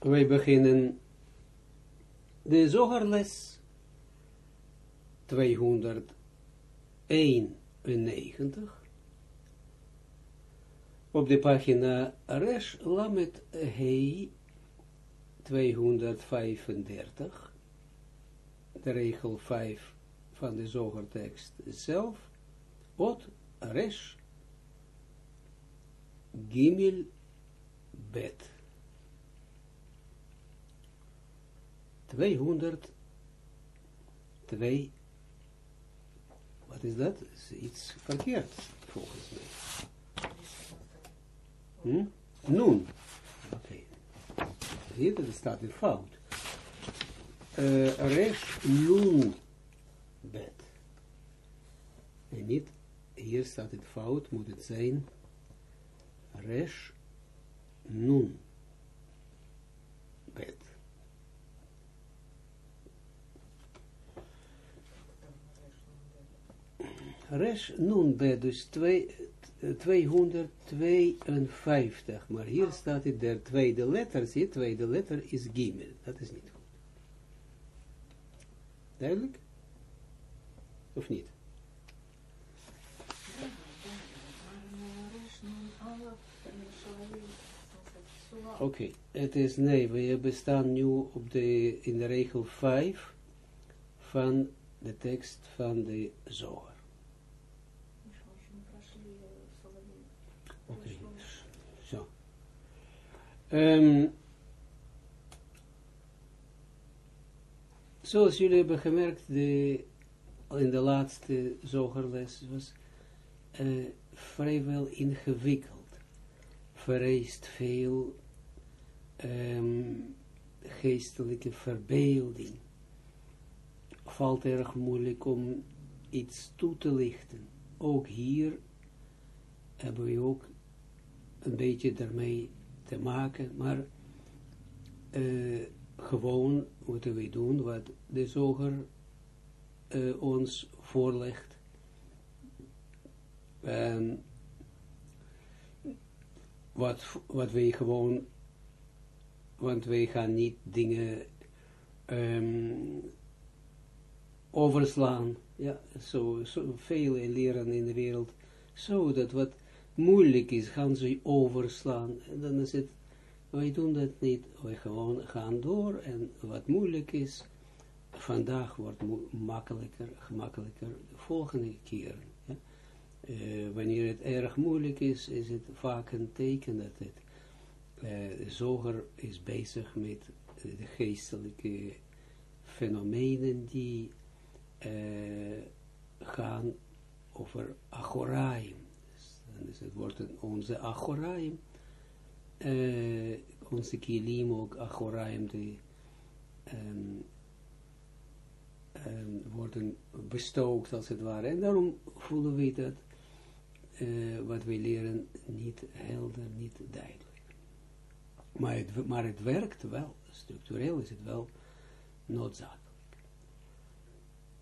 wij beginnen de zogerles 291 op de pagina Resh Lamet Hei 235 de regel 5 van de zogertekst zelf. Ot Resh Gimel Bet 202 wat is dat? Is iets verkeerd volgens mij. Hm? Nun. Oké. Okay. Hier staat in fout. Uh, resh nun bet. En niet, hier staat het fout, moet het zijn resh nun bet. Resh nun bet, dus 252, maar hier staat het, de tweede letter, zie tweede letter is gimel, dat is niet goed. Duidelijk? Of niet? Oké, het is, nee, we bestaan nu op de, in de regel 5 van de tekst van de zoger. Oké, okay. zo. Um, zoals jullie hebben gemerkt, de, in de laatste zogerles was uh, vrijwel ingewikkeld. Vereist veel um, geestelijke verbeelding. Valt erg moeilijk om iets toe te lichten. Ook hier hebben we ook een beetje daarmee te maken, maar uh, gewoon moeten we doen wat de zoger uh, ons voorlegt. Wat, wat wij gewoon, want wij gaan niet dingen um, overslaan. Ja, zo, zo veel leren in de wereld, zo dat wat moeilijk is, gaan ze overslaan. En dan is het, wij doen dat niet, wij gewoon gaan door en wat moeilijk is, vandaag wordt makkelijker, gemakkelijker de volgende keer. Uh, wanneer het erg moeilijk is, is het vaak een teken dat het uh, zoger is bezig met de geestelijke fenomenen die gaan over agoraim. Dus het wordt onze agoraim, onze kilim ook agoraim, die um, um, worden bestookt als het ware. En daarom voelen we dat uh, wat we leren niet helder, niet duidelijk. Maar het, maar het werkt wel, structureel is het wel noodzakelijk.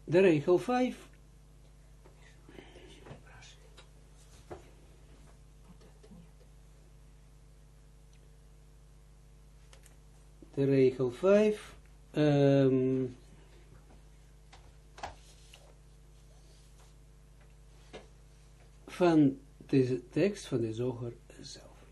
De regel 5. De regel 5. Um, van deze tekst van de zoger zelf.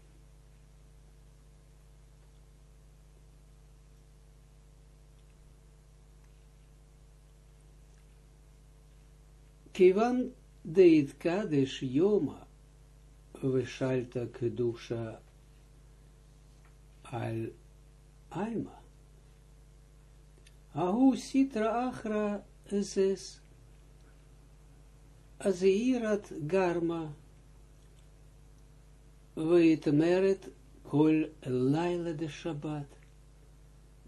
Kivan deit kadesh yoma veshalta kedusha al alma. Ahu sitra achra zes Azeirat Garma Veitmeret Kol Laila de Shabbat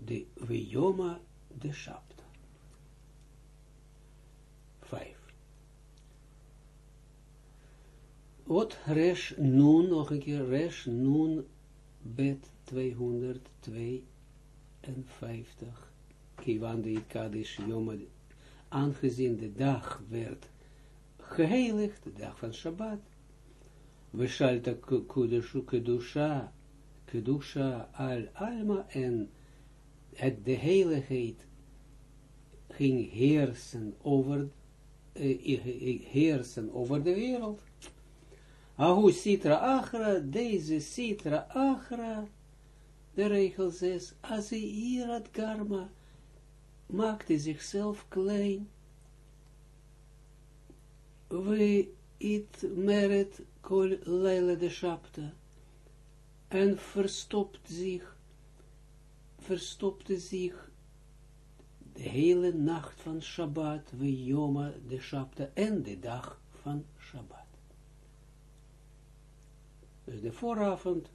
de Vijoma de Shabta. Vijf. Wat Resh Nun, nog een keer, Resh Nun Bet 252. Kiwan de Kadish Yoma, aangezien de dag werd geheiligd, de dag van Shabbat. We shalta kudushu kedusha kedusha al alma en het de heiligheid ging heersen over, uh, heersen over de wereld. Ahu sitra achra, deze sitra achra, de regel 6, Azeirat Karma, maakte zichzelf klein, we it meret kol leile de shapta, en verstopt zich, verstopte zich de hele nacht van Shabbat, we Yoma de Shabbat en de dag van Shabbat. Dus de vooravond,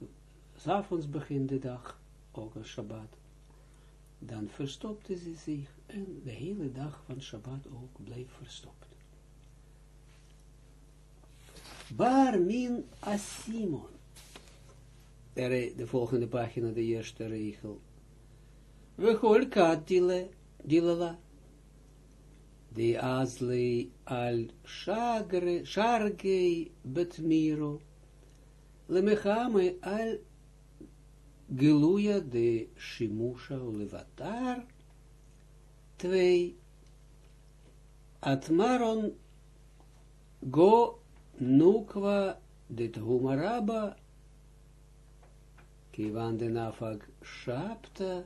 s'avonds begint de dag, ook een Shabbat. Dan verstopte ze zich en de hele dag van Shabbat ook bleef verstopt. Bar min asimon. De volgende pagina, de eerste regel. We dilala. De azli al shargei betmiro. Lemechame al geluja de shimusha levatar. Twee. Atmaron go nukwa dit humaraba. Kiwan de nafag shapta.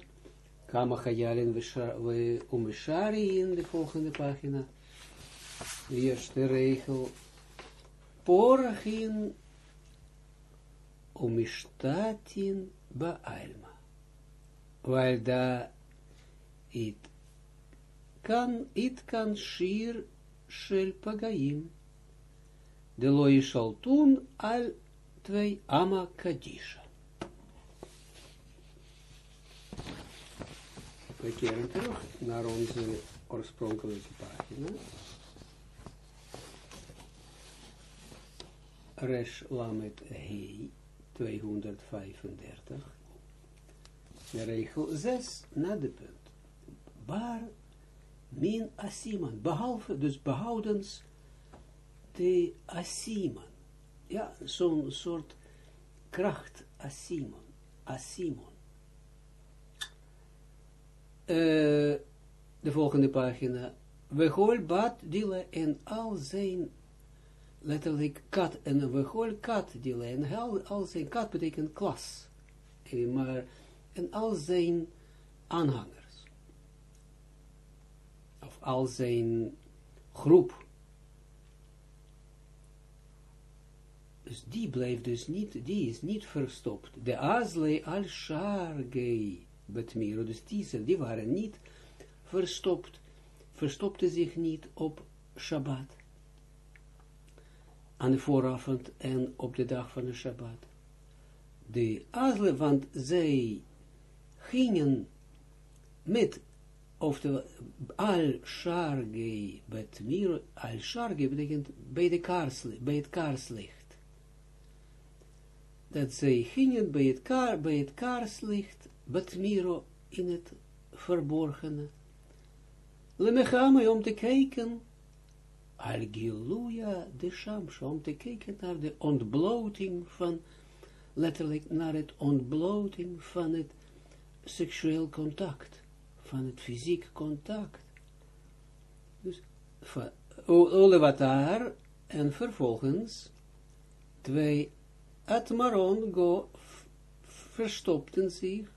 Kama Chayalin we umishari in de volgende pagina. De eerste regel. Porachin umishtatin ba'alma. Weil da it kan, it kan shir shel pagaim. De loy shaltun al twee ama kadisha. We keren terug naar onze oorspronkelijke pagina. Resh Lamet Hei 235. De regel 6 na de punt. Bar min asiman. Behalve, dus behoudens de asiman. Ja, zo'n soort kracht asimon. Asimon. Uh, de volgende pagina. We bad dile en al zijn letterlijk kat en we hol kat dile en al, zijn kat betekent klas. Uh, maar en al zijn aanhangers. Of al zijn groep. Dus die blijft dus niet, die is niet verstopt. De azle al shargei Betmiro, dus die, die waren niet verstopt, verstopte zich niet op Shabbat. Aan de vooravond en op de dag van de Shabbat. De Azle, want zij gingen met, oftewel, al-sharge betmiro, al-sharge betekent bij, de kaarslicht, bij het kaarslicht. Dat zij gingen bij het, kaar, bij het kaarslicht Batmiro in het verborgene. Lemechame om te kijken, Algiluja de Shams, om te kijken naar de ontbloting van, letterlijk naar het ontbloting van het seksueel contact, van het fysiek contact. Dus, Olevatar, en vervolgens, twee Atmaron go verstopten zich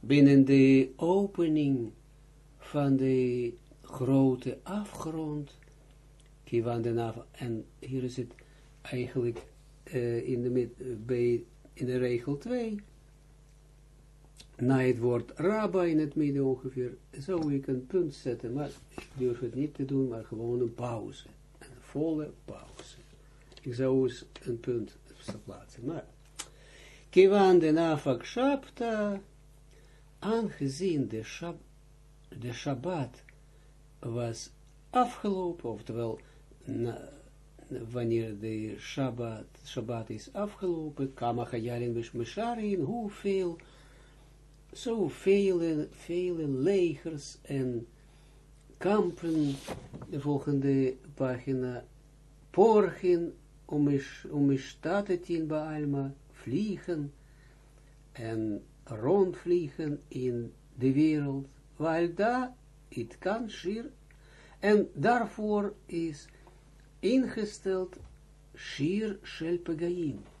binnen de opening van de grote afgrond, en hier is het eigenlijk uh, in, de, bij, in de regel 2, na het woord rabba in het midden ongeveer, zou ik een punt zetten, maar ik durf het niet te doen, maar gewoon een pauze, een volle pauze. Ik zou eens een punt plaatsen, maar Kivan de nafak shapta, aangezien de, shab, de Shabbat was afgelopen, oftewel na, wanneer de Shabbat, Shabbat is afgelopen, kama chayarin vishmisharin, hoeveel, zoveel vele legers en kampen, de volgende pagina, porgen, om is, om is in Baalma, vliegen, en rondvliegen in de wereld, daar het kan shir, en daarvoor is ingesteld shir shel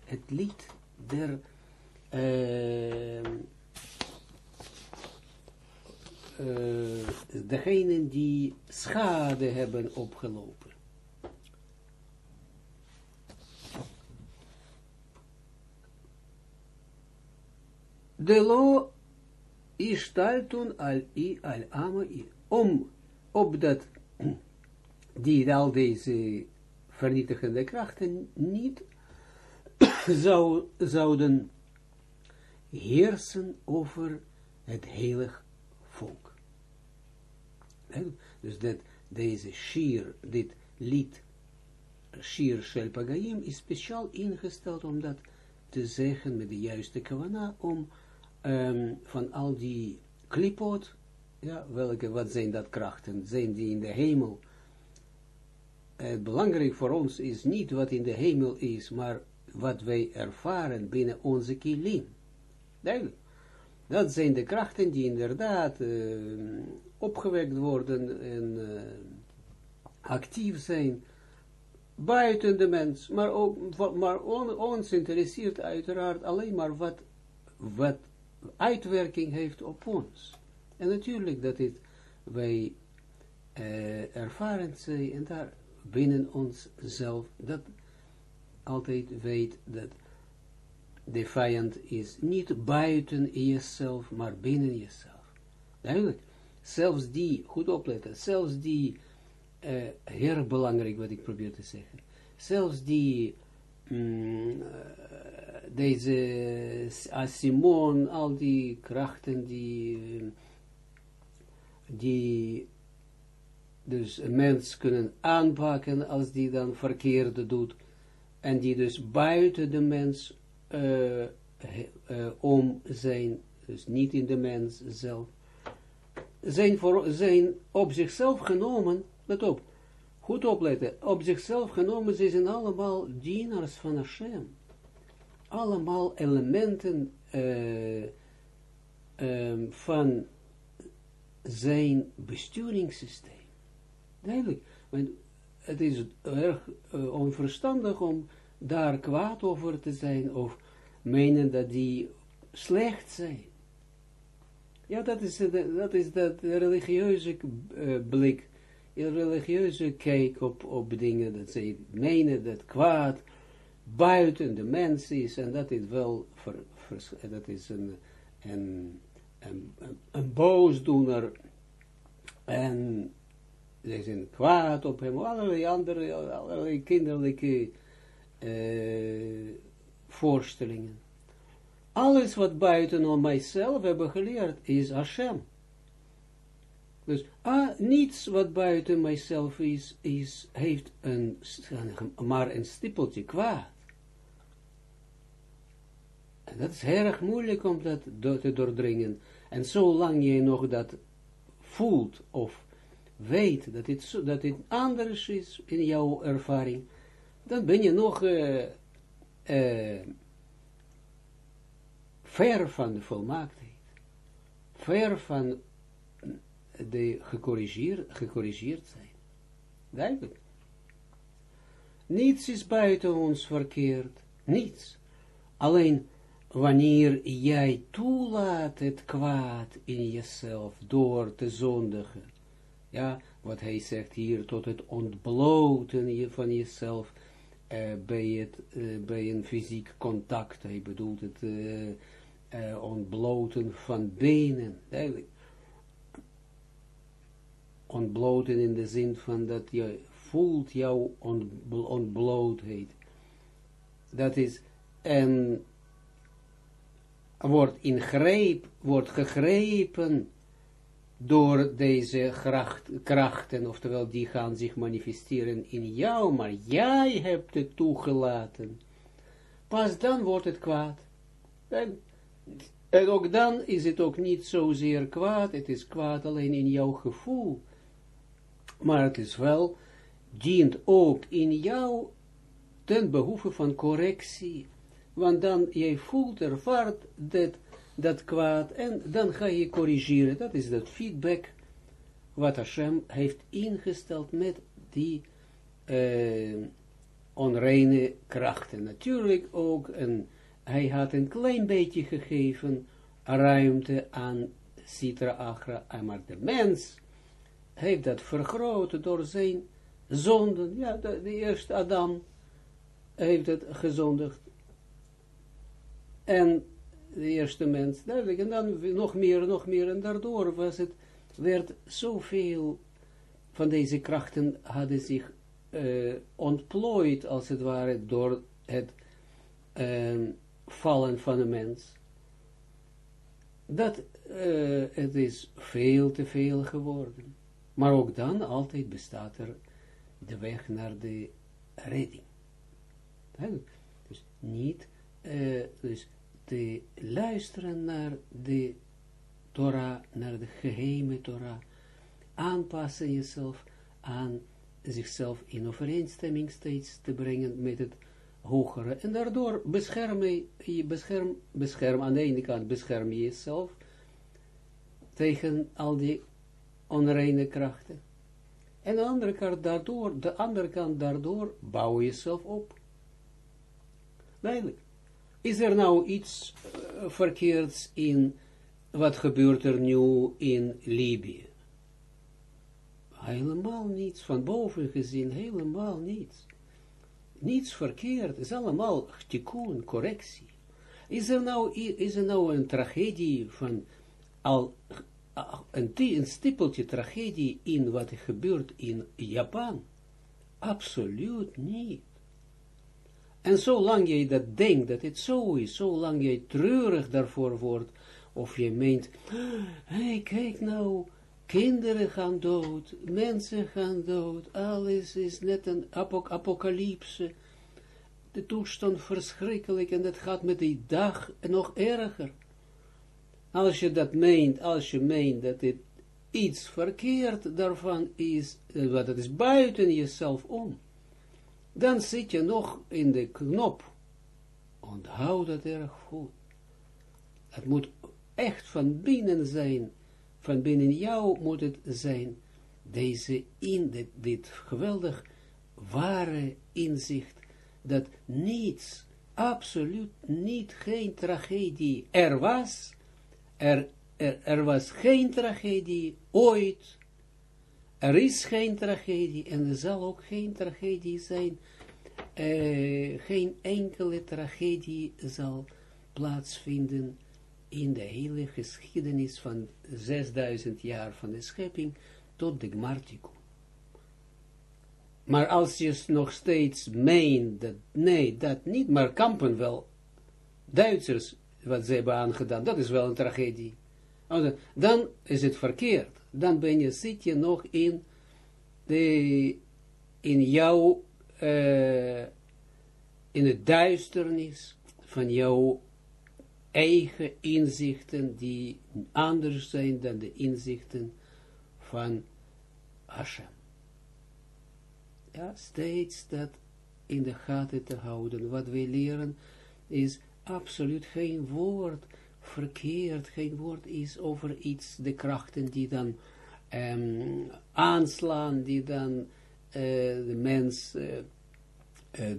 het lied der uh, degenen die schade hebben opgelopen. De lo ishtaltun al i al ama i. Om, opdat die al deze vernietigende krachten niet zou, zouden heersen over het heilig volk. Dus dat deze shir, dit lied, shir shel pagayim, is speciaal ingesteld om dat te zeggen met de juiste kavana, om um, van al die klipot, ja, welke, wat zijn dat krachten? Zijn die in de hemel? Het belangrijk voor ons is niet wat in de hemel is, maar wat wij ervaren binnen onze kilim. Dat zijn de krachten die inderdaad uh, opgewekt worden en uh, actief zijn buiten de mens. Maar, ook, maar on, ons interesseert uiteraard alleen maar wat, wat uitwerking heeft op ons. En natuurlijk dat het wij uh, ervaren zijn en daar binnen ons zelf, dat altijd weet dat de vijand is niet buiten jezelf, maar binnen jezelf. Duidelijk. Zelfs die, goed opletten, zelfs die, uh, heel belangrijk wat ik probeer te zeggen, zelfs die, mm, deze Simon, al die krachten die, die dus een mens kunnen aanpakken als die dan verkeerde doet, en die dus buiten de mens uh, uh, om zijn, dus niet in de mens zelf, zijn, voor, zijn op zichzelf genomen, let op, goed opletten, op zichzelf genomen, ze zijn allemaal dienaars van Hashem allemaal elementen uh, um, van zijn besturingssysteem. Duidelijk, want het is erg uh, onverstandig om daar kwaad over te zijn of menen dat die slecht zijn. Ja, dat is, dat is dat religieuze uh, blik, een religieuze kijk op, op dingen, dat ze menen dat kwaad buiten de mens is, en dat is wel, dat is een, een, een, een, boosdoener, en ze zijn kwaad op hem, allerlei andere, allerlei kinderlijke uh, voorstellingen. Alles wat buiten om mijzelf hebben geleerd, is Hashem. Dus ah, niets wat buiten mijzelf is, is heeft een, maar een stippeltje kwaad. En dat is heel erg moeilijk om dat te doordringen. En zolang je nog dat voelt of weet dat het, dat anders is in jouw ervaring, dan ben je nog uh, uh, ver van de volmaaktheid. Ver van de gecorrigeerd, gecorrigeerd zijn. Duidelijk. Niets is buiten ons verkeerd. Niets. Alleen wanneer jij toelaat het kwaad in jezelf door te zondigen, ja, wat hij zegt hier, tot het ontbloten van jezelf uh, bij, het, uh, bij een fysiek contact, hij bedoelt het uh, ontbloten van benen, duidelijk. Ontbloten in de zin van dat je voelt jouw ontblootheid. Dat is, en wordt ingreep, wordt gegrepen door deze kracht, krachten, oftewel die gaan zich manifesteren in jou, maar jij hebt het toegelaten. Pas dan wordt het kwaad. En, en ook dan is het ook niet zozeer kwaad, het is kwaad alleen in jouw gevoel. Maar het is wel, dient ook in jou ten behoeve van correctie, want dan jij voelt, ervaart dat, dat kwaad, en dan ga je corrigeren. Dat is dat feedback wat Hashem heeft ingesteld met die uh, onreine krachten. Natuurlijk ook, en hij had een klein beetje gegeven ruimte aan Sitra Achra, maar de mens heeft dat vergroot door zijn zonden. Ja, de, de eerste Adam heeft het gezondigd. En de eerste mens, duidelijk, en dan nog meer, nog meer, en daardoor was het, werd zoveel van deze krachten hadden zich uh, ontplooid, als het ware, door het uh, vallen van de mens. Dat uh, het is veel te veel geworden. Maar ook dan altijd bestaat er de weg naar de redding. Dus niet, uh, dus te luisteren naar de Torah, naar de geheime Torah, aanpassen jezelf aan zichzelf in overeenstemming steeds te brengen met het hogere, en daardoor bescherm je, bescherm, bescherm, aan de ene kant bescherm je jezelf tegen al die onreine krachten. En de andere kant daardoor, de andere kant daardoor, bouw jezelf op. Duidelijk. Is er nou iets uh, verkeerds in, wat gebeurt er nu in Libië? Helemaal niets, van boven gezien, helemaal niets. Niets verkeerd, is allemaal tikkun, correctie. Is er nou, is nou een tragedie van al een, een stippeltje tragedie in wat gebeurt in Japan? Absoluut niet. En zolang jij dat denkt, dat het zo is, zolang jij treurig daarvoor wordt, of je meent, hé, hey, kijk nou, kinderen gaan dood, mensen gaan dood, alles is net een apok de toestand verschrikkelijk, en dat gaat met die dag nog erger. Als je dat meent, als je meent dat het iets verkeerd daarvan is, eh, wat het is buiten jezelf om, dan zit je nog in de knop. Onthoud dat erg goed. Het moet echt van binnen zijn, van binnen jou moet het zijn, deze in, dit, dit geweldig ware inzicht, dat niets, absoluut niet, geen tragedie er was, er, er, er was geen tragedie ooit, er is geen tragedie en er zal ook geen tragedie zijn, uh, geen enkele tragedie zal plaatsvinden in de hele geschiedenis van 6000 jaar van de schepping tot de Gmartikum. Maar als je nog steeds meent dat, nee, dat niet, maar kampen wel, Duitsers, wat ze hebben aangedaan, dat is wel een tragedie. Dan is het verkeerd. Dan ben je, zit je nog in, de, in jouw, uh, in het duisternis van jouw eigen inzichten, die anders zijn dan de inzichten van Hashem. Ja, steeds dat in de gaten te houden. Wat wij leren is absoluut geen woord verkeerd, geen woord is over iets, de krachten die dan um, aanslaan, die dan uh, de mens uh,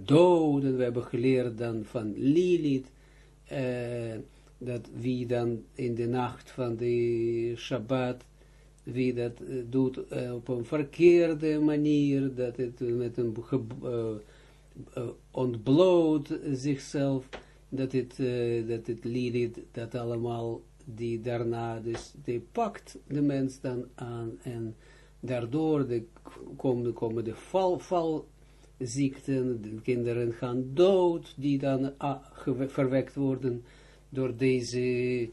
doden. We hebben geleerd dan van Lilith, dat wie dan in de nacht van de Shabbat wie dat doet op een verkeerde manier, dat het met een ontbloot zichzelf, dat het, dat het lied, dat allemaal, die daarna, dus die pakt de mens dan aan, en daardoor de, komen, komen de val, valziekten, de kinderen gaan dood, die dan verwekt worden door deze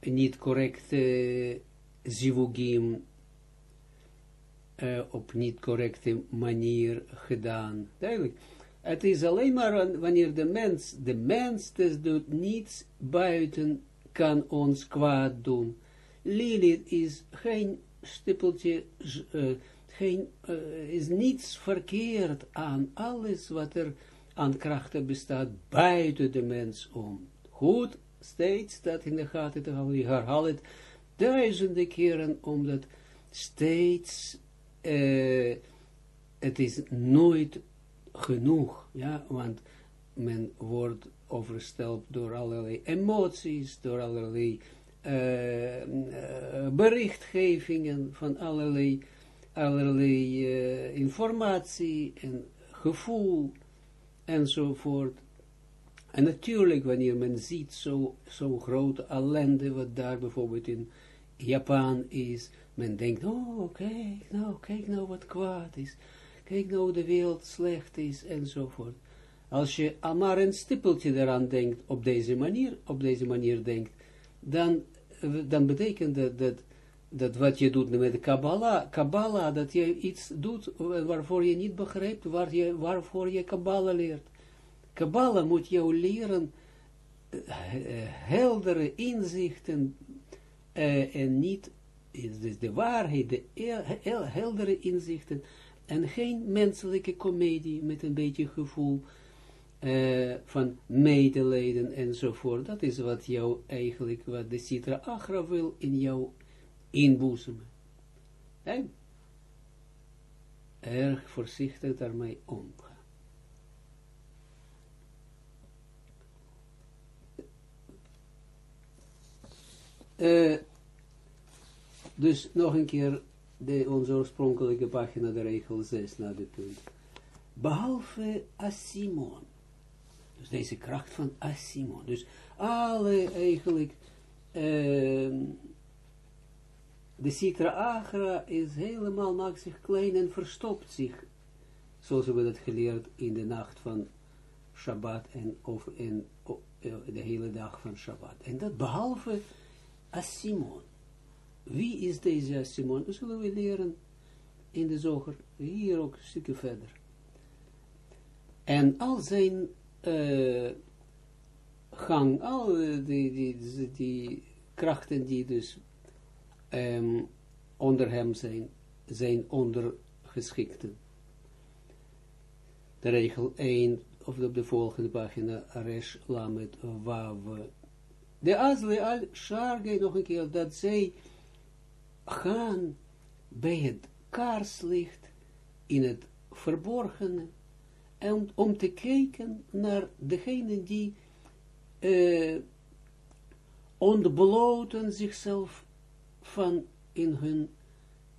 niet correcte zivugim uh, op niet correcte manier gedaan. Duidelijk. Het is alleen maar wanneer de mens, de mens dus doet niets buiten kan ons kwaad doen. Lilith is geen stippeltje, geen, uh, is niets verkeerd aan alles wat er aan krachten bestaat buiten de mens om. Goed, steeds dat in de gaten te houden, je herhaal het duizenden keren, omdat steeds, uh, het is nooit genoeg, ja, want men wordt oversteld door allerlei emoties, door allerlei uh, berichtgevingen van allerlei, allerlei uh, informatie en gevoel enzovoort. En natuurlijk, wanneer men ziet zo'n zo grote ellende, wat daar bijvoorbeeld in Japan is, men denkt, oh, kijk nou, kijk nou wat kwaad is, kijk nou de wereld slecht is, enzovoort. Als je maar een stippeltje eraan denkt, op deze manier, op deze manier denkt, dan, dan betekent dat, dat, dat wat je doet met de Kabbalah, Kabbalah, dat je iets doet waarvoor je niet begrijpt, waar je, waarvoor je Kabbalah leert. Kabbalah moet jou leren uh, heldere inzichten en niet, dus de waarheid, de heldere inzichten en geen menselijke komedie met een beetje gevoel uh, van medelijden enzovoort. Dat is wat jou eigenlijk, wat de Citra Agra wil in jou inboezemen. En erg voorzichtig daarmee omgaan. Uh, dus nog een keer de, onze oorspronkelijke pagina, de regel 6 naar de punt. Behalve Asimon. Dus deze kracht van Asimon. Dus alle eigenlijk, uh, de Sitra Agra is helemaal, maakt zich klein en verstopt zich. Zoals we dat geleerd in de nacht van Shabbat en, of in, de hele dag van Shabbat. En dat behalve Asimon. Wie is deze Asimon? Dat zullen we leren in de zoger, hier ook een stukje verder. En al zijn uh, gang, al die, die, die, krachten die dus um, onder hem zijn, zijn ondergeschikten. De regel 1, of op de volgende pagina, Resh Lamet Wav. De Azle al Sharge, nog een keer, dat zij gaan bij het kaarslicht in het verborgene en om te kijken naar degene die uh, ontbloten zichzelf van in hun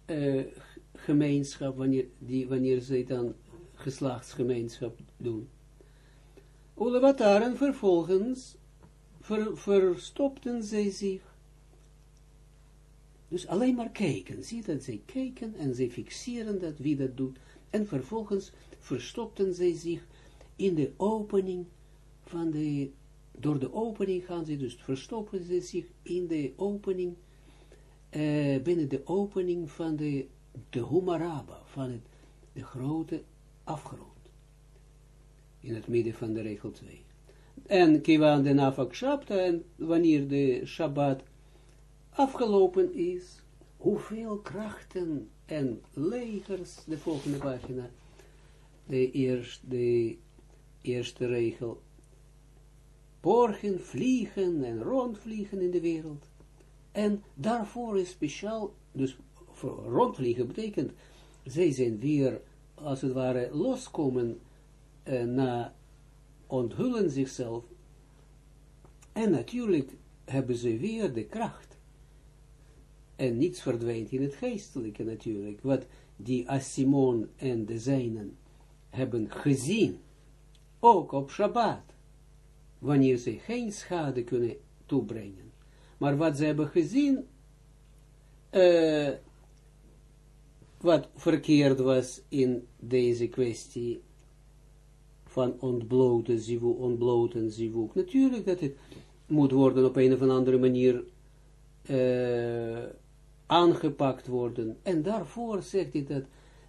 uh, gemeenschap, wanneer, die, wanneer zij dan geslachtsgemeenschap doen. Ulewataren vervolgens ver, verstopten zij zich. Dus alleen maar kijken. Zie dat zij kijken en zij fixeren dat wie dat doet. En vervolgens verstopten zij zich in de opening van de, door de opening gaan ze dus, verstoppen ze zich in de opening, uh, binnen de opening van de, de Humaraba, van het, de grote afgrond. In het midden van de regel 2. En kiwan de nafak en wanneer de Shabbat afgelopen is, hoeveel krachten en legers, de volgende pagina, de, eerst, de eerste regel, borgen, vliegen en rondvliegen in de wereld. En daarvoor is speciaal, dus rondvliegen betekent, zij zijn weer, als het ware, loskomen uh, na onthullen zichzelf. En natuurlijk hebben ze weer de kracht en niets verdwijnt in het geestelijke natuurlijk, wat die Asimon en de zijnen hebben gezien, ook op Shabbat, wanneer ze geen schade kunnen toebrengen. Maar wat ze hebben gezien, uh, wat verkeerd was in deze kwestie van ontbloten zivuk, ontbloten zivuk. Natuurlijk dat het moet worden op een of andere manier uh, aangepakt worden. En daarvoor zegt hij dat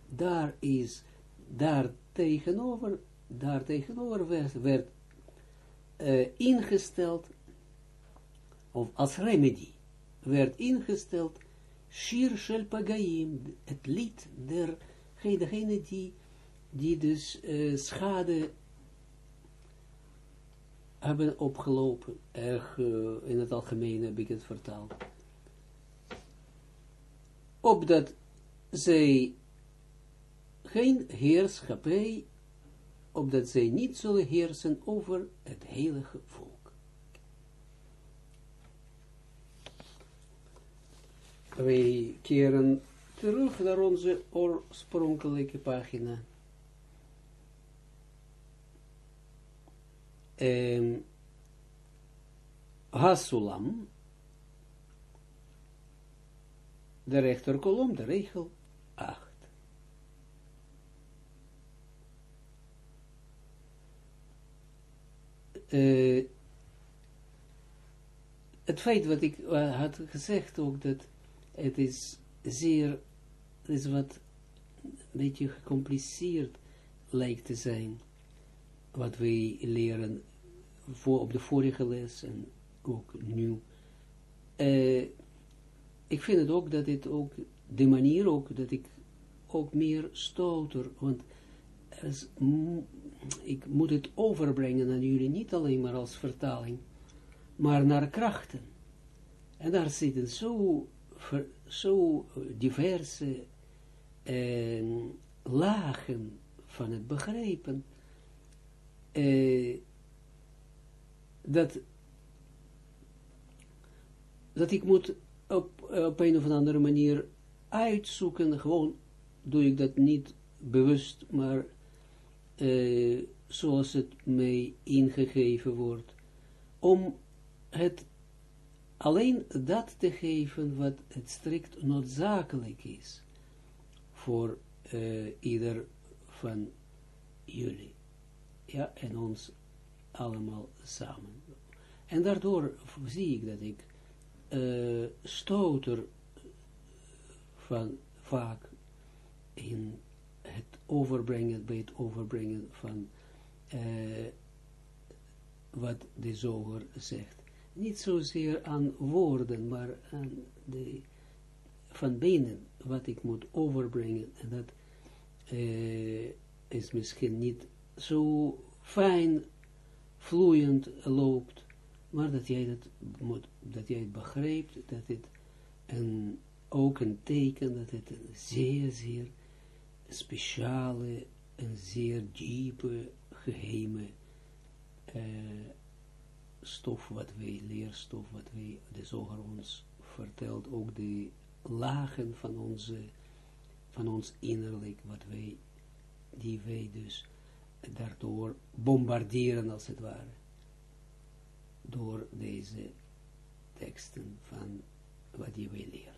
daar is, daar tegenover, daar tegenover werd, uh, ingesteld, of als remedie, werd ingesteld, Shir Shel het lied der, die, die dus uh, schade hebben opgelopen, erg uh, in het algemeen heb ik het vertaald, opdat zij geen heerschappij, opdat zij niet zullen heersen over het heilige volk. Wij keren terug naar onze oorspronkelijke pagina. Um, Hasulam, de rechterkolom, de regel 8. Uh, het feit wat ik uh, had gezegd ook, dat het is zeer, het is wat een beetje gecompliceerd lijkt te zijn, wat wij leren voor, op de vorige les en ook nu. Uh, ik vind het ook dat het ook, de manier ook, dat ik ook meer stouter, want is, ik moet het overbrengen aan jullie, niet alleen maar als vertaling, maar naar krachten. En daar zitten zo, zo diverse eh, lagen van het begrijpen, eh, dat, dat ik moet op, op een of andere manier uitzoeken, gewoon doe ik dat niet bewust, maar uh, zoals het mij ingegeven wordt, om het alleen dat te geven wat het strikt noodzakelijk is voor uh, ieder van jullie. Ja, en ons allemaal samen. En daardoor zie ik dat ik uh, van vaak in het overbrengen, bij het overbrengen van uh, wat de zoger zegt. Niet zozeer aan woorden, maar aan de, van binnen, wat ik moet overbrengen. En dat uh, is misschien niet zo fijn, vloeiend loopt, maar dat jij het, moet, dat jij het begrijpt, dat het een, ook een teken, dat het een zeer, zeer speciale en zeer diepe, geheime uh, stof wat wij, leerstof wat wij, de zoger ons vertelt, ook de lagen van onze, van ons innerlijk, wat wij, die wij dus daardoor bombarderen als het ware, door deze teksten van wat die wij leren.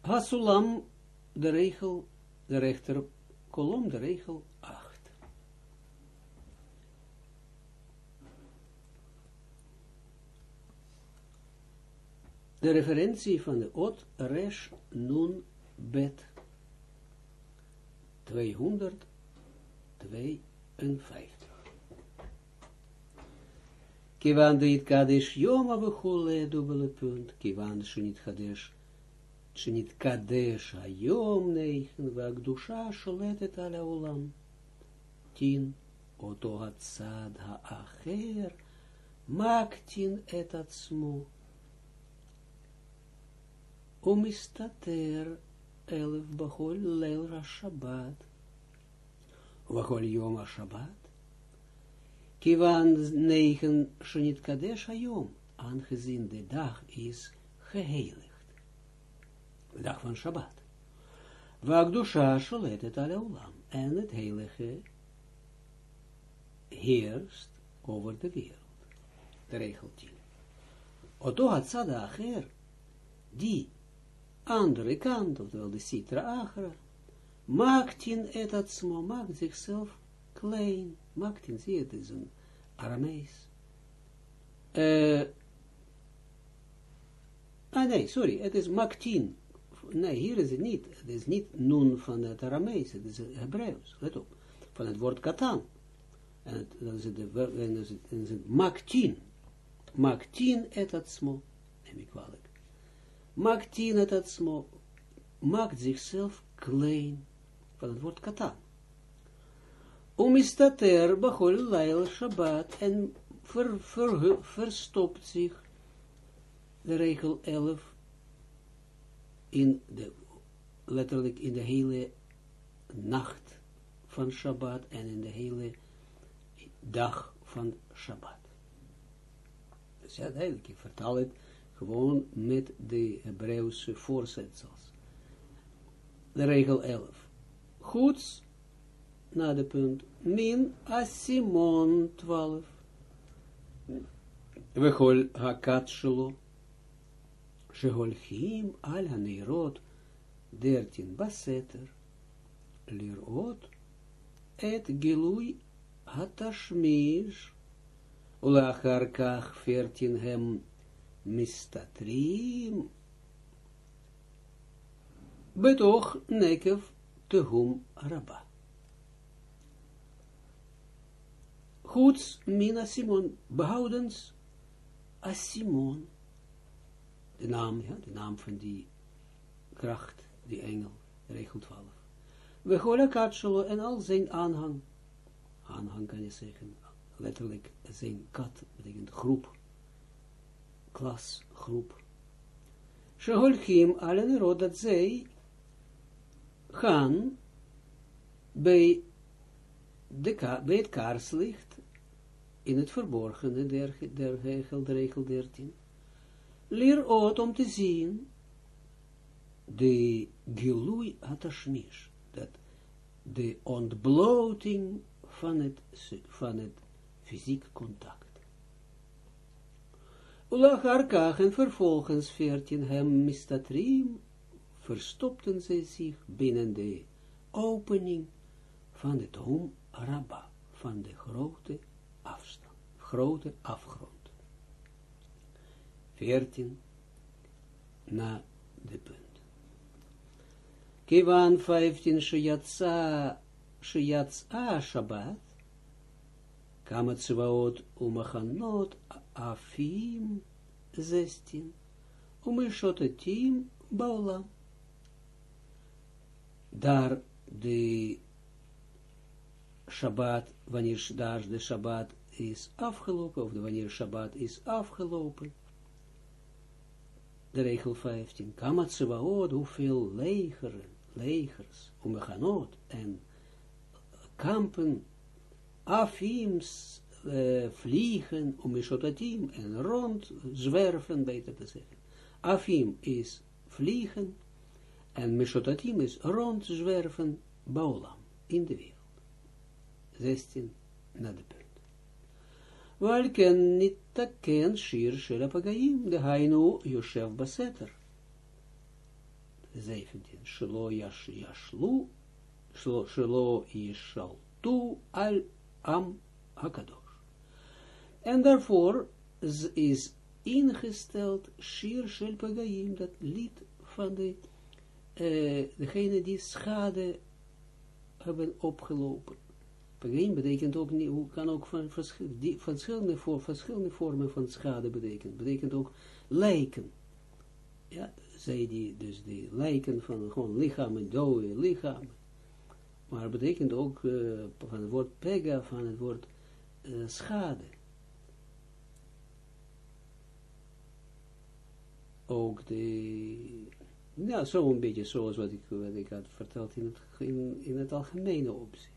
Hasulam, de regel, de rechter kolom, de regel 8. De referentie van de Ot Resh Nun Bet 252. Kivan dit Kadesh Yoma Vechole, dubbele punt, Kivan Shunit Kadesh שנית קדש היום נייכן, והקדושה שולטת על העולם. תין, אותו הצד האחר, מקטין את עצמו, ומסתתר אלף בכל ליל השבת, ובכל יום השבת, Kivan 9, Shonit Kadesh ayom, aangezien de dag is geheiligd. De dag van Shabbat. Waagdusha sholet het alaulam, en het heilige heerst over de wereld. De regel 10. Oto hatzada acher, die andere kant, oftewel de Sitra achra, maakt in het atzmo, maakt zichzelf klein, maakt in, zie het is een Aramees. Uh, ah nee, sorry, het is maktin, nee, hier is het niet. Het is niet nun van het Aramees, het is Hebreeuws. Let op. Van het woord katan. En het, dan is het, dan is het, dan is het maktin. Maktin et atzmo. Neem ik kwalijk. Maktin et atzmo. Maakt zichzelf klein. Van het woord katan. Umistater bachol lail Shabbat en ver, ver, verstopt zich, de regel 11, in de, letterlijk in de hele nacht van Shabbat en in de hele dag van Shabbat. Dus ja, duidelijk, ik vertaal het gewoon met de Hebreeuwse voorzetsels. De regel 11. Goeds, na de punt, min asimon 12. Wechol hakat shelo, sheholchim al haneirot, 13 baseter, lirot, et gilui hatashmish, ulachar kach 14 hem mistatrim, betoch nekev tehum rabba. Goeds mina Simon, behoudens Simon, de naam, ja, de naam van die kracht, die engel, regel 12. We horen katselo en al zijn aanhang, aanhang kan je zeggen, letterlijk zijn kat, betekent groep, klas, groep. Sheholchim allen rod dat zij gaan bij, de bij het kaarslicht in het verborgene der, regel, de regel 13. Leer oot om te zien de gilui atashmish, dat de ontbloting van het, van het fysiek contact. Ulacharkach en vervolgens veertien hem mistatrim, verstopten zij zich binnen de opening van het hom Rabba, van de grote afstand, grote afgrond. 14 na de punt. Kivan 15 Shiyatsa Shiyatsa Shabbat Kamat Tzvaot Umachanot Afim 16 Umeshotetim Baolam daar de Shabbat, wanneer daar de Shabbat is afgelopen, of wanneer Shabbat is afgelopen, de regel 15, Kamat Sebaot, hoeveel legeren, legers, omeganoot en kampen, afims, uh, vliegen, omeshotatim en rond zwerven, beter te zeggen. Afim is vliegen, en meshotatim is rondzwerven, baulam, in de wereld. 16 na de punt. Walken niet taken shir shel apagaim, de hainu yoshev baseter. 17. Shelo yash yashlu, shelo yishaltu al am hakadosh. En daarvoor is ingesteld shir dat lied van de, uh, degene die schade hebben opgelopen. Pagaim betekent ook, kan ook van verschillende, voor, verschillende vormen van schade betekenen. Betekent ook lijken. Ja, zij die, dus die lijken van gewoon lichamen, dode lichamen. Maar betekent ook uh, van het woord pega, van het woord uh, schade. Ook de, zo een beetje zoals wat ik, wat ik had verteld in het, in, in het algemene opzicht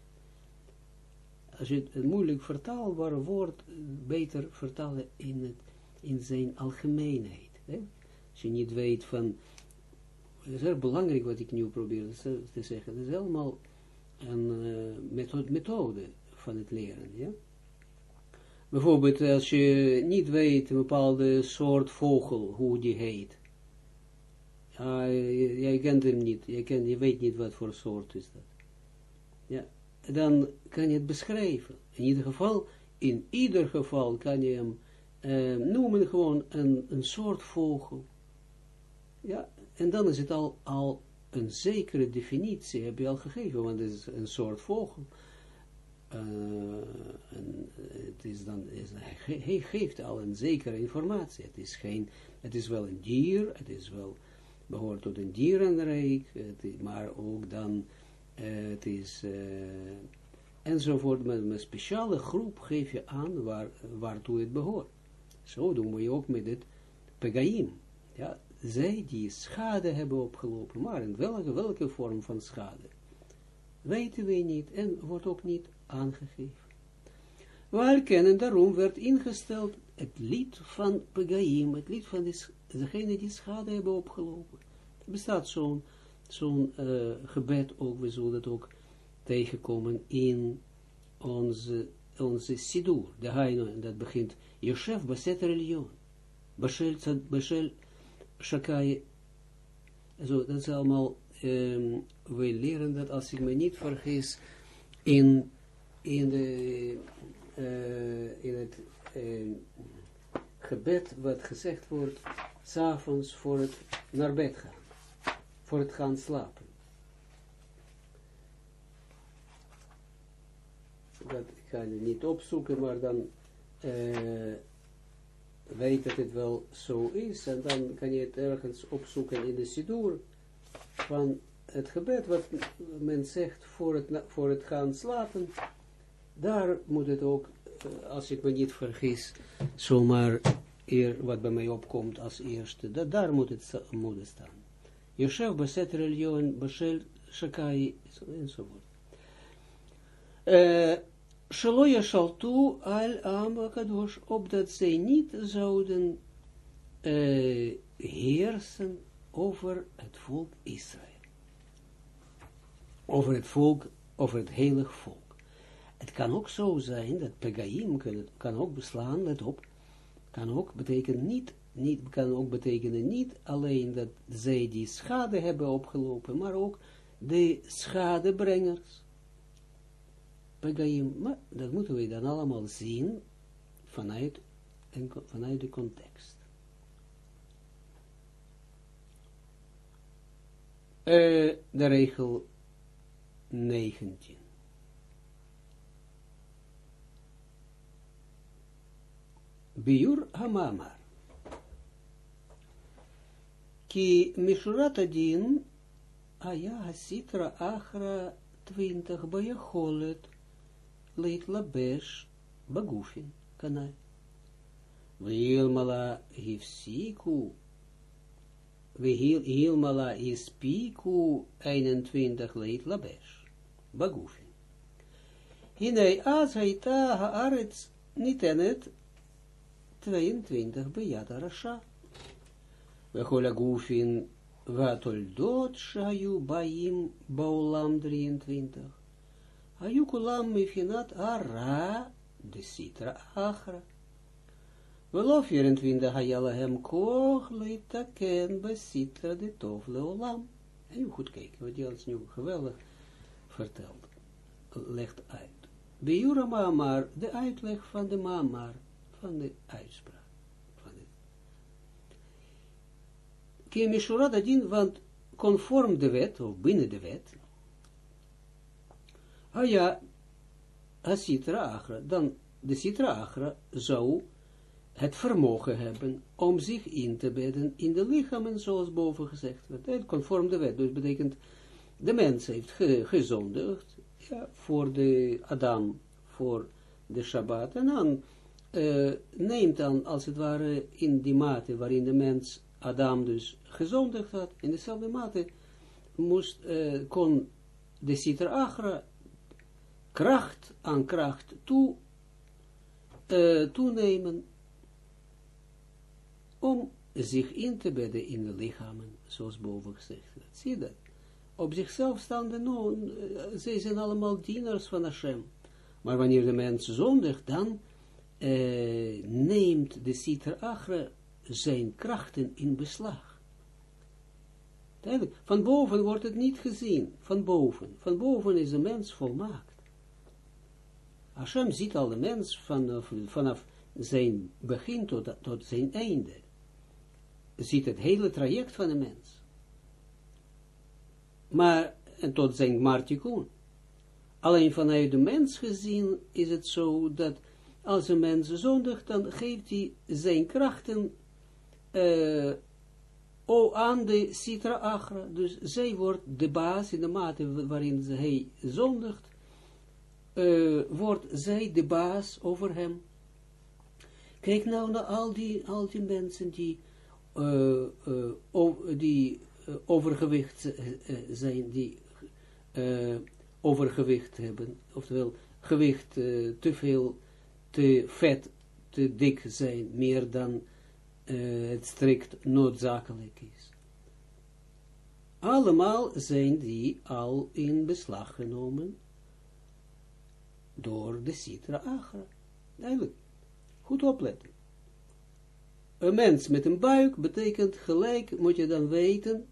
als je het moeilijk vertaalbaar woord beter vertalen in, in zijn algemeenheid. Hè? Als je niet weet van, het is erg belangrijk wat ik nu probeer te zeggen, het is helemaal een uh, methode van het leren. Ja? Bijvoorbeeld als je niet weet een bepaalde soort vogel, hoe die heet. Uh, jij kent hem niet, je, kent, je weet niet wat voor soort is dat. Dan kan je het beschrijven. In ieder geval, in ieder geval kan je hem uh, noemen gewoon een, een soort vogel. Ja, en dan is het al, al een zekere definitie, heb je al gegeven, want het is een soort vogel. Uh, en het is dan, is, hij geeft al een zekere informatie. Het is geen, het is wel een dier, het is wel, behoort tot een dierenrijk, maar ook dan het is, uh, enzovoort, met een speciale groep geef je aan waar, waartoe het behoort. Zo doen we ook met het Pegaim. Ja, zij die schade hebben opgelopen, maar in welke, welke vorm van schade, weten we niet en wordt ook niet aangegeven. We kennen, daarom werd ingesteld het lied van Pegaim, het lied van degene die schade hebben opgelopen. Er bestaat zo'n zo'n uh, gebed ook, we zullen dat ook tegenkomen in onze, onze Sidur, de Haino, en dat begint, Yosef Baset Religion, Bashel, Bashel Shakai, zo, dat is allemaal, um, we leren dat, als ik me niet vergis, in, in, de, uh, in het uh, gebed wat gezegd wordt, s'avonds voor het naar bed gaan, voor het gaan slapen. Dat ga het niet opzoeken, maar dan uh, weet dat het wel zo is, en dan kan je het ergens opzoeken in de Sidur, van het gebed wat men zegt voor het, voor het gaan slapen, daar moet het ook, eh, als ik me niet vergis, zomaar eer, wat bij mij opkomt als eerste, daar moet het, moet staan. Yosef beset religion, Bashel Shakai, enzovoort. Uh, Shaloya Shaltu al Am Kadosh, opdat zij niet zouden uh, heersen over het volk Israël. Over het volk, over het heilig volk. Het kan ook zo zijn dat Pegaim kan ook beslaan, let op, kan ook betekenen niet, niet, kan ook betekenen niet alleen dat zij die schade hebben opgelopen, maar ook de schadebrengers. Maar dat moeten we dan allemaal zien vanuit, vanuit de context. Uh, de regel 19. Biur Hamamar. Ki Mishurat Adin Aya Sitra Achra 20 Bayacholet Leit Labesh Bagufin Kanal. Wilmala Hifsiku Wilmala Ispiku 21 Leit Labesh Bagufin. Hine az haita haaretz nitenet 22 bejada rasha. Wechola gufin dot shayu baim baulam 23. Ayu kulam mifinat ara de sitra achra. Velo 24 hayala hem koch leitaken besitra de tov leolam. En u goed kijken wat hij ons nu geweldig vertelt. Legt uit. Bijura mamar, de uitleg van de mamar van de uitspraak. Van het. Want conform de wet, of binnen de wet, ja, Asitra Agra, dan de Sitra Agra zou het vermogen hebben om zich in te bedden in de lichamen, zoals boven gezegd werd. Conform de wet, dus betekent, de mens heeft ge, gezondigd, ja, voor de Adam, voor de Shabbat, en dan uh, neemt dan als het ware in die mate waarin de mens Adam dus gezondigd had, in dezelfde mate moest, uh, kon de Siter Agra kracht aan kracht toe, uh, toenemen om zich in te bedden in de lichamen, zoals boven gezegd werd. Zie dat? Op zichzelf staande, no, ze zijn allemaal dieners van Hashem. Maar wanneer de mens zondigt, dan neemt de Siter Achre zijn krachten in beslag. Van boven wordt het niet gezien, van boven. Van boven is de mens volmaakt. Hashem ziet al de mens vanaf, vanaf zijn begin tot, tot zijn einde. Ziet het hele traject van de mens. Maar, en tot zijn martikun. Alleen vanuit de mens gezien is het zo dat als een mens zondigt, dan geeft hij zijn krachten uh, aan de Sitra Achra. Dus zij wordt de baas in de mate waarin hij zondigt, uh, wordt zij de baas over hem. Kijk nou naar al die, al die mensen die, uh, die overgewicht zijn, die overgewicht hebben, oftewel gewicht te veel, te vet, te dik zijn, meer dan het strikt noodzakelijk is. Allemaal zijn die al in beslag genomen door de Sitra Agra. Duidelijk. Goed opletten. Een mens met een buik betekent gelijk, moet je dan weten,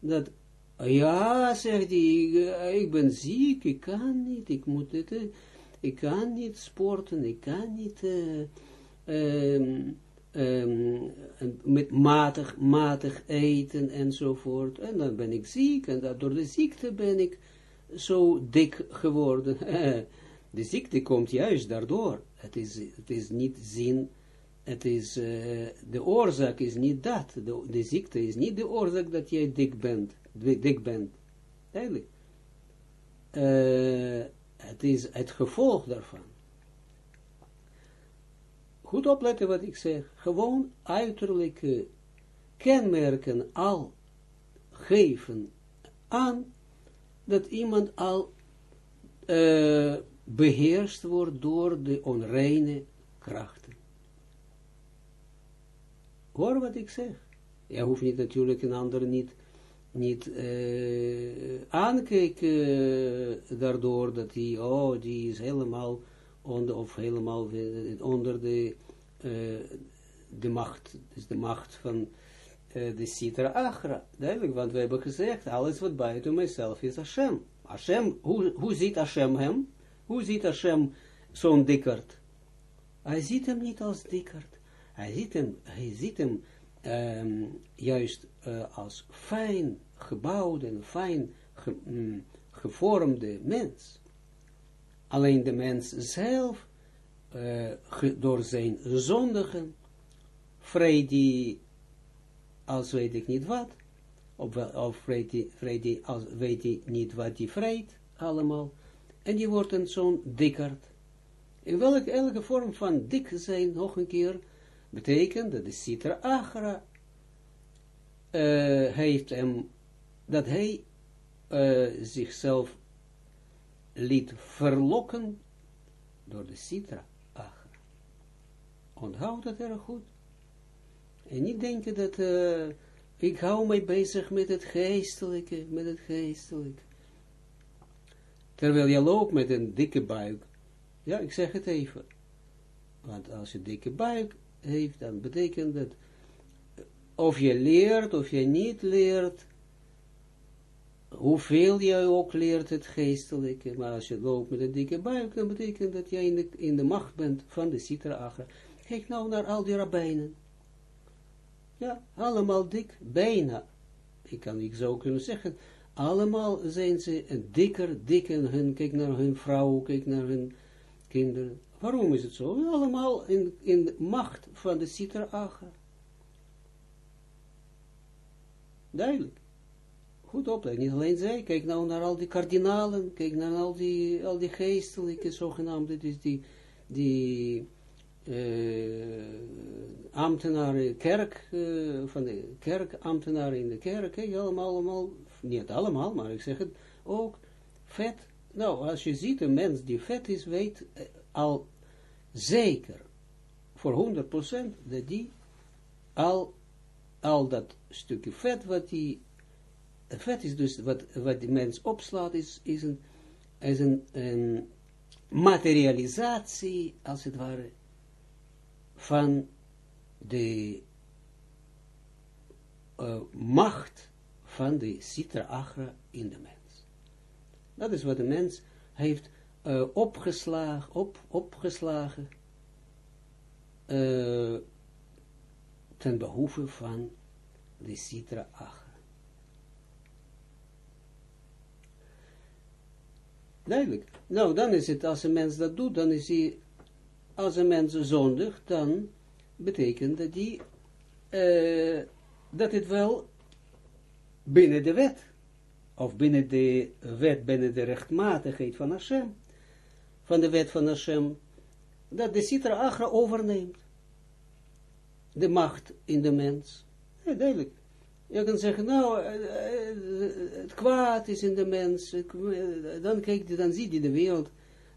dat, ja, zegt hij, ik ben ziek, ik kan niet, ik moet het, eh, ik kan niet sporten, ik kan niet uh, um, met matig, matig eten enzovoort. En dan ben ik ziek en dat, door de ziekte ben ik zo dik geworden. de ziekte komt juist daardoor. Het is, het is niet zin, het is, uh, de oorzaak is niet dat. De, de, ziekte is niet de oorzaak dat jij dik bent. Dik bent. Eigenlijk. Uh, het is het gevolg daarvan. Goed opletten wat ik zeg. Gewoon uiterlijke kenmerken al geven aan dat iemand al uh, beheerst wordt door de onreine krachten. Hoor wat ik zeg. Je hoeft niet natuurlijk een ander niet, niet uh, aankijken uh, daardoor dat hij, oh, die is helemaal onder, of helemaal onder de, uh, de macht, dus de macht van de Sitra Achra. Duidelijk, want we hebben gezegd, alles wat buiten mijzelf is Hashem. Hashem, hoe, hoe ziet Hashem hem? Hoe ziet Hashem zo'n dikkerd? Hij ziet hem niet als dikkerd. Hij ziet hem, hij ziet hem um, juist uh, als fijn gebouwde, fijn um, gevormde mens. Alleen de mens zelf, ge, door zijn zondigen, vrij die, als weet ik niet wat, of, of die, die, als weet hij niet wat hij vrijt, allemaal, en die wordt een zo'n dikkerd. In welke, elke vorm van dik zijn, nog een keer, betekent dat de Sitra Achra uh, heeft hem, dat hij uh, zichzelf liet verlokken door de Sitra Achra. Onthoud dat erg goed. En niet denken dat uh, ik hou mij bezig met het geestelijke, met het geestelijke. Terwijl je loopt met een dikke buik. Ja, ik zeg het even. Want als je dikke buik heeft, dan betekent dat of je leert, of je niet leert, hoeveel je ook leert het geestelijke, maar als je loopt met een dikke buik, dan betekent dat je in de, in de macht bent van de Agra. Kijk nou naar al die rabbijnen. Ja, allemaal dik, bijna. Ik kan niet zo kunnen zeggen, allemaal zijn ze een dikker, dikker, hun, kijk naar hun vrouw, kijk naar hun kinderen. Waarom is het zo? Allemaal in, in de macht van de Acha. Duidelijk. Goed opletten. Niet alleen zij. Kijk nou naar al die kardinalen. Kijk naar al die, al die geestelijke zogenaamde. Dus die, die uh, ambtenaren, kerk, uh, van de kerkambtenaren in de kerk. Kijk, allemaal, allemaal niet allemaal, maar ik zeg het ook, vet. Nou, als je ziet een mens die vet is, weet eh, al zeker voor 100% dat die al, al dat stukje vet wat die, vet is dus wat, wat die mens opslaat, is, is, een, is een, een materialisatie, als het ware, van de uh, macht van de Sitra Achra in de mens. Dat is wat de mens heeft uh, opgeslagen, op, opgeslagen uh, ten behoeve van de Sitra Achra. Duidelijk. Nou, dan is het, als een mens dat doet, dan is hij, als een mens zondigt, dan betekent dat die, uh, dat het wel binnen de wet, of binnen de wet, binnen de rechtmatigheid van Hashem, van de wet van Hashem, dat de Sitra Achra overneemt. De macht in de mens. Ja, duidelijk. Je kan zeggen, nou, eh, eh, het kwaad is in de mens. Dan, kijkt, dan ziet hij de wereld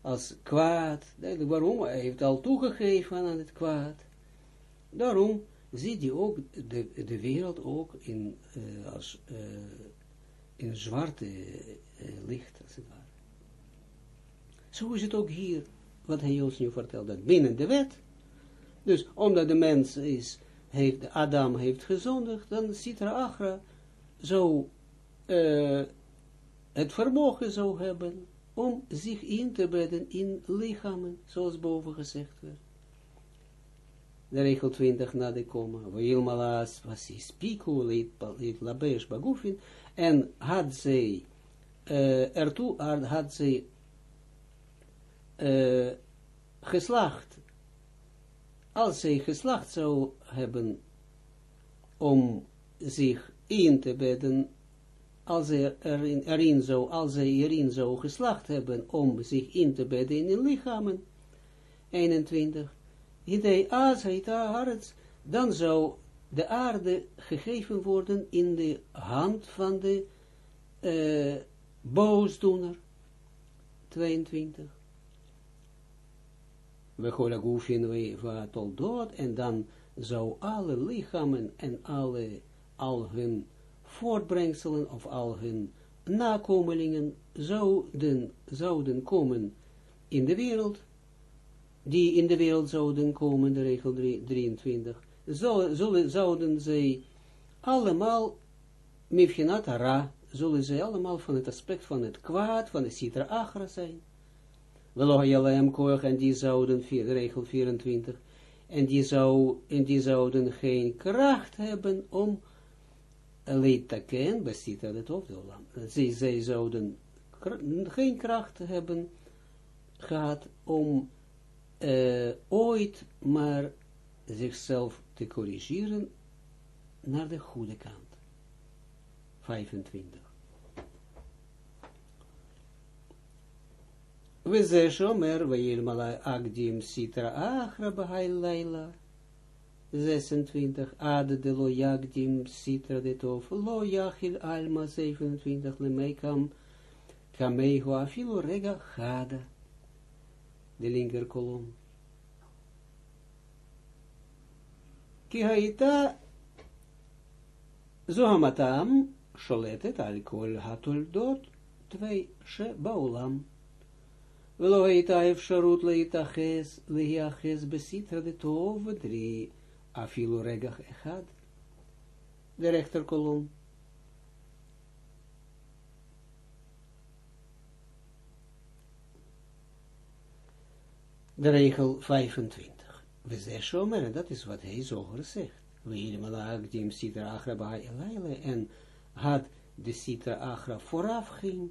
als kwaad. Waarom? Hij heeft al toegegeven aan het kwaad. Daarom ziet hij ook de, de wereld ook in, als, uh, in zwarte licht, als het ware. Zo is het ook hier, wat hij ons nu vertelt, dat binnen de wet, dus omdat de mens is, heeft, Adam heeft gezondigd, dan er Achra zo het vermogen zou hebben om zich in te bedden in lichamen, zoals boven gezegd werd. De regel 20 na de malas was is piku, leit labesh en had zij, uh, ertoe had zij uh, geslacht, als zij geslacht zou hebben om zich in te bedden, als zij erin, erin zou, als zij erin zou geslacht hebben om zich in te bedden in hun lichamen, 21, idee dan zou de aarde gegeven worden in de hand van de uh, boosdoener. 22. Goefin we dood en dan zou alle lichamen en alle, al hun voortbrengselen of al hun nakomelingen zouden, zouden komen in de wereld die in de wereld zouden komen, de regel 23, zo, zullen, zouden zij allemaal, mifjenat ra, zullen zij allemaal van het aspect van het kwaad, van de citra achra zijn. Velohajalem koech, en die zouden, de regel 24, en die, zou, en die zouden geen kracht hebben om kennen, besita het hoofdolam. Zij, zij zouden geen kracht hebben gehad om uh, ooit maar zichzelf te corrigeren naar de goede kant. 25. We ze shomer agdim sitra achra bahai leila. 26. Ad de lo yagdim sitra de tof lo yachil alma 27. Lemeikam kameihu afilu rega chada de linker kolom. Ki haita zohamatam sholetet al kol hatoldot twee she baulam. Haita efsharut leitaches lehiaches besitra de tov drie afilu regach echad. De rechter kolom. de regel 25. We zeggen shomer, en dat is wat hij zoger zegt. We helemaal agdim sitra achra bij elayle, en had de sitra achra vooraf ging,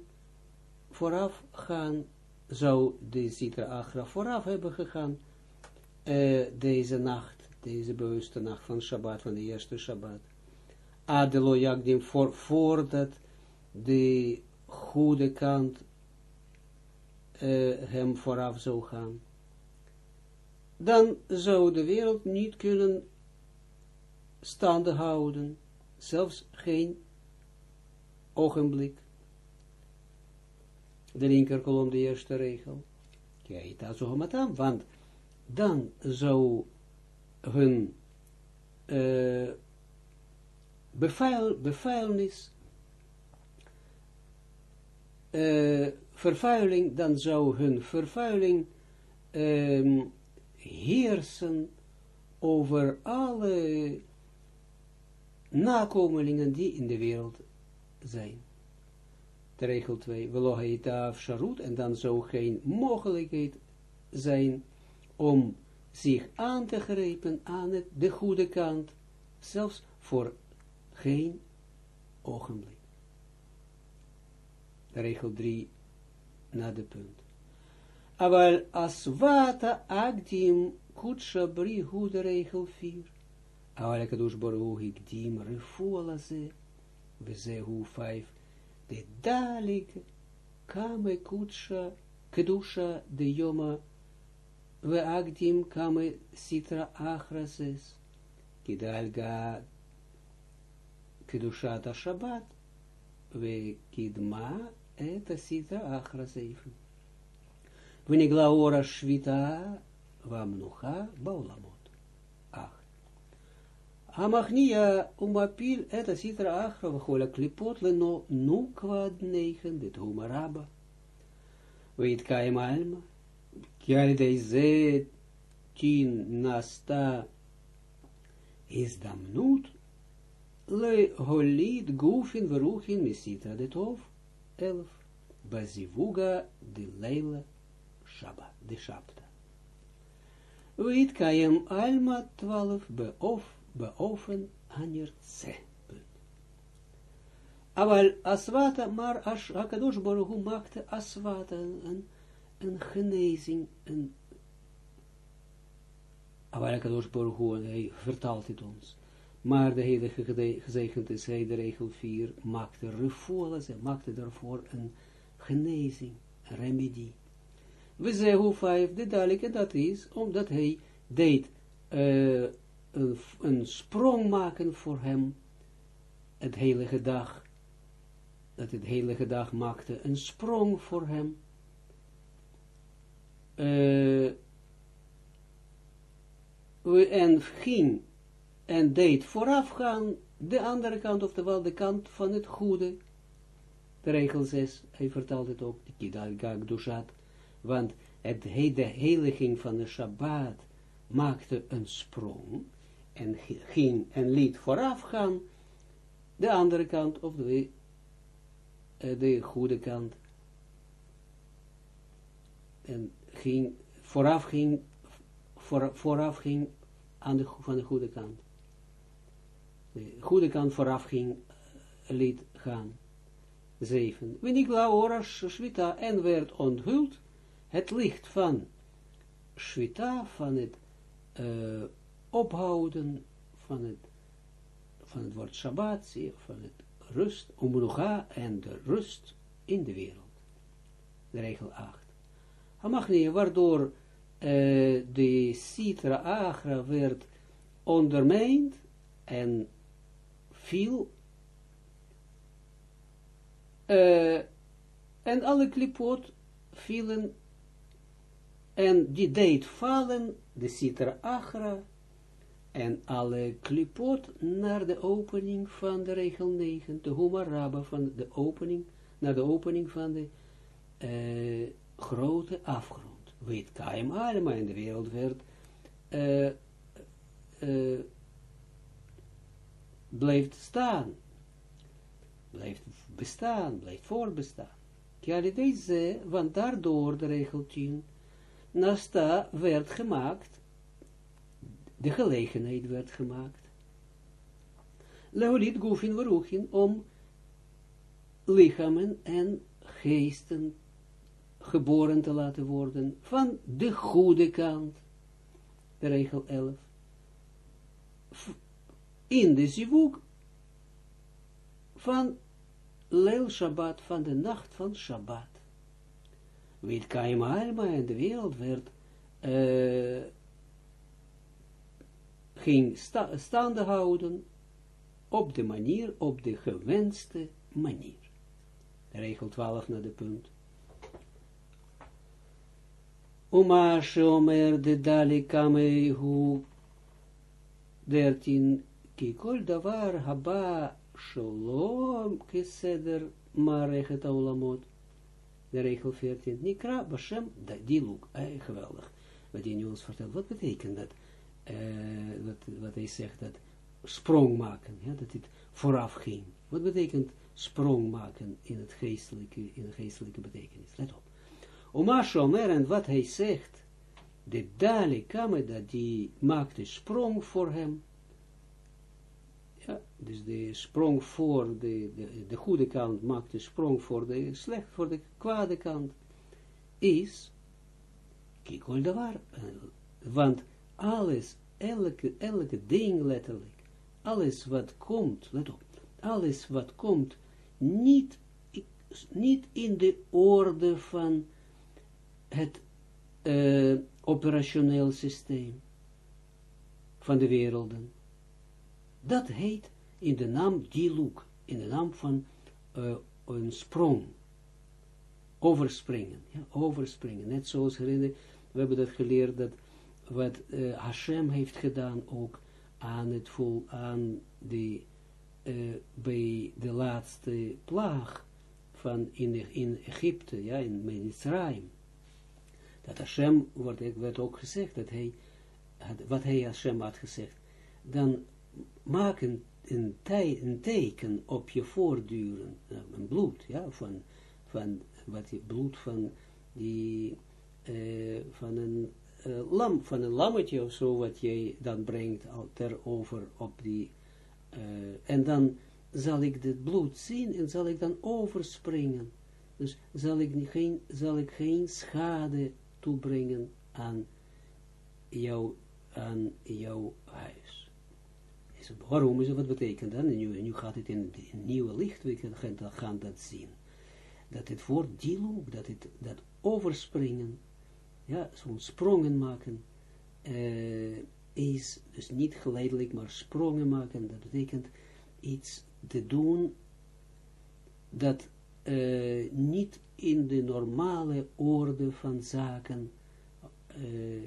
vooraf gaan, zou de sitra achra vooraf hebben gegaan, uh, deze nacht, deze bewuste nacht van Shabbat, van de eerste Shabbat. Adelo jagdim, voor, voordat de goede kant uh, hem vooraf zou gaan dan zou de wereld niet kunnen staande houden, zelfs geen ogenblik. De linkerkolom, de eerste regel. Met aan, want dan zou hun uh, bevuil, bevuilnis, uh, vervuiling, dan zou hun vervuiling um, heersen over alle nakomelingen die in de wereld zijn. De regel 2, velohaita sharut, en dan zou geen mogelijkheid zijn om zich aan te grijpen aan het, de goede kant, zelfs voor geen ogenblik. De regel 3, na de punt. Aval asvata agdim kutsha brihu de regel 4. Aval kadosh baruch igdim refu alaze. Vezehu 5 De dalik kame kutsha kedusha de yoma we agdim kame sitra achrases kidalga kedusha ta shabbat we kidma et sitra achraseven ונגלה אור השביתה והמנוחה בעולמות. Hamachnia umapil et asitra achra vachola klipot leno nu kwad neigen dit homaraba. Weet kaim alma. Kialdei ze tin nasta издамнут ле голит гуфин верухин dit детов элф базивуга de leila, шаба de шапта. Weet каем альма twaalf бе оф aner tse. Aval aswata, maar as Hakadosh Baruch maakte aswata een, een genezing, een Aval Hakadosh Baruch hij vertaalt het ons. Maar de heilige gezegend is hij, de regel 4, maakte refoel, ze maakte daarvoor een genezing, een remedie. We zeggen vijf, de dalike, dat is, omdat hij deed uh, een, sprong maken voor hem, het heilige dag, dat het heilige dag maakte een sprong voor hem, uh, en ging en deed voorafgaan de andere kant, oftewel de kant van het goede, de regel 6, hij vertelt het ook, want het, de heiliging van de Shabbat maakte een sprong en ging en liet voorafgaan de andere kant, of de, de goede kant, en ging, vooraf ging, voor, vooraf ging aan de, van de goede kant. De goede kant vooraf ging, liet gaan. Zeven. Winigla oras shvita en werd onthuld het licht van Shvita, van het uh, ophouden van het, van het woord Shabbat, van het rust, Umrucha en de rust in de wereld. De regel 8. Hamachnie, waardoor uh, de Sitra Agra werd ondermijnd en viel uh, en alle klipot vielen en die deed vallen de Sitra Achra en alle klipot naar de opening van de regel 9, de Humaraba van de opening, naar de opening van de uh, grote afgrond. Weet Kaim Alma in de wereld werd uh, uh, blijft staan, blijft bestaan, blijft voorbestaan. Kijk, deze, want daardoor de regel 10 nasta werd gemaakt, de gelegenheid werd gemaakt. Leolit Gufin Veruchin om lichamen en geesten geboren te laten worden van de goede kant. De regel 11. In de zivuk van Leil Shabbat, van de nacht van Shabbat. Weet Kaim Alma en de wereld werd uh, ging sta staande houden op de manier, op de gewenste manier. Regel 12 naar de punt. Oma shomer de dali kamehu 13 kikol davar haba shalom keseder marechet aulamot de regel 14, Nikra Bashem Diluk. Eh, geweldig. Wat nu ons vertelt. Wat betekent dat? Uh, wat, wat hij zegt, dat sprong maken. Ja, dat het vooraf ging. Wat betekent sprong maken in het geestelijke, in de geestelijke betekenis? Let op. Oma Shomer en wat hij zegt, de Dali Kame, dat die maakte sprong voor hem, ja, dus de sprong voor de, de, de goede kant maakt de sprong voor de slecht, voor de kwade kant, is, al daar, want alles, elke, elke ding letterlijk, alles wat komt, let op, alles wat komt, niet, niet in de orde van het uh, operationeel systeem van de werelden. Dat heet in de naam Diluk, in de naam van uh, een sprong, overspringen, ja, overspringen. Net zoals we hebben dat geleerd, dat wat uh, Hashem heeft gedaan ook aan het vol, aan de, uh, bij de laatste plaag van in, in Egypte, ja, in Mitzrayim. Dat Hashem, wordt, werd ook gezegd, dat hij, wat hij Hashem had gezegd, dan maak een, een, een teken op je voortduren, een bloed, ja, van, van wat je bloed van die, van een lam, van een lammetje of zo, wat jij dan brengt terover op die, uh, en dan zal ik dit bloed zien en zal ik dan overspringen. Dus zal ik geen, zal ik geen schade toebrengen aan jouw, aan jouw huis. Is het, waarom is het, wat betekent dat? Nu, nu gaat het in een nieuwe licht, we gaan, gaan dat zien. Dat het woord dialoog, dat het, dat overspringen, ja, zo'n sprongen maken, uh, is dus niet geleidelijk, maar sprongen maken, dat betekent iets te doen dat uh, niet in de normale orde van zaken uh,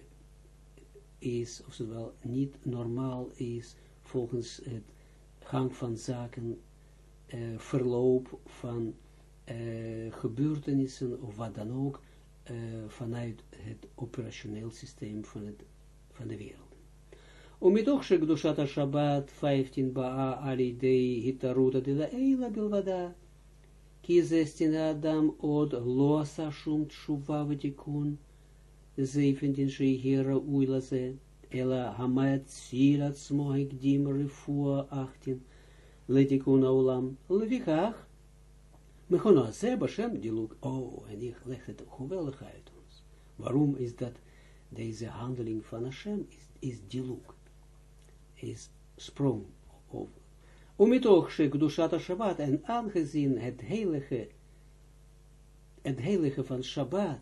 is, oftewel niet normaal is volgens het gang van zaken, verloop van gebeurtenissen of wat dan ook, uh, vanuit het operationeel systeem van, het, van de wereld. Omidog shekdushat ha-shabbat 15 ba'a alidei hitaruta de la eila bilvada. Ki zestin adam od losa shum tshuva v'tikun. 17 shihira uilaze. Ela hamayat sirat smohik dim rifua Achtin Letikun aulam. Levikach Mechona ze Bashem Diluk. Oh, en die legt het geweldig uit ons. Waarom is dat deze handeling van Hashem is, is Diluk? Is sprong over. Omitoch Shekdushat Shabbat. En aangezien het heilige, het heilige van Shabbat,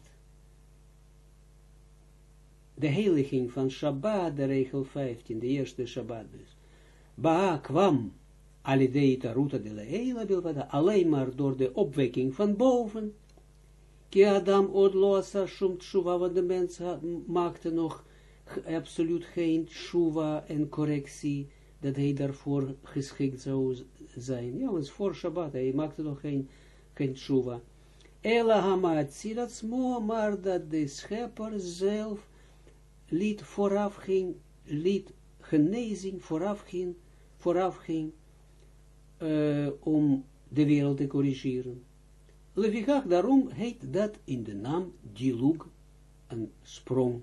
de heiliging van Shabbat, de regel 15, de eerste Shabbat dus. baak kwam alideita ruta de leila bilvada, alleen maar door de opwekking van boven, ki Adam od loasa shum tshuva, de mens maakte nog absoluut geen shuva en correctie, dat hij daarvoor geschikt zou zijn. Ja, want voor Shabbat, hij maakte nog geen, geen shuva. Ela hamatsilatsmo, maar dat de schepper zelf liet vooraf ging, liet genezing vooraf ging, vooraf ging uh, om de wereld te corrigeren. Levikach, daarom heet dat in de naam Dilug een sprong